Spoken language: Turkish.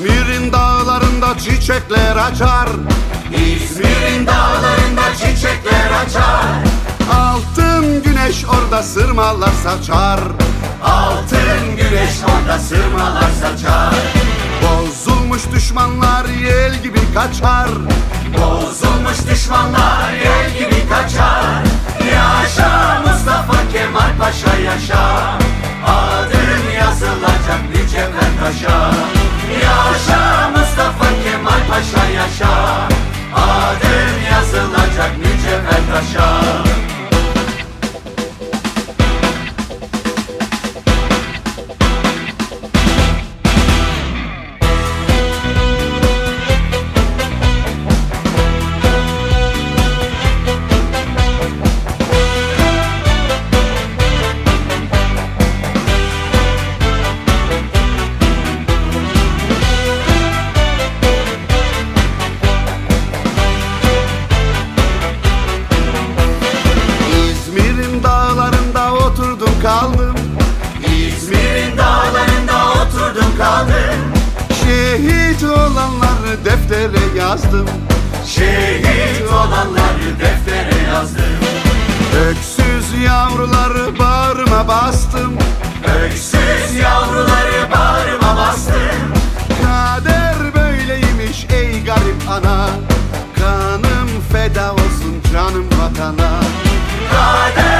İzmir'in dağlarında çiçekler açar. İzmir'in dağlarında çiçekler açar. Altın güneş orada sırmalar saçar. Altın güneş orada sırmalar saçar. Bozulmuş düşmanlar yel gibi kaçar. Bozulmuş düşmanlar yel gibi kaçar. Yaşa Mustafa Kemal Paşa yaşa. Adın yazılacak mücevher taşa deftere yazdım. Şehit olanları deftere yazdım. Öksüz yavruları bağrıma bastım. Öksüz yavruları bağrıma bastım. Kader böyleymiş ey garip ana. Kanım feda olsun canım vatana. Kader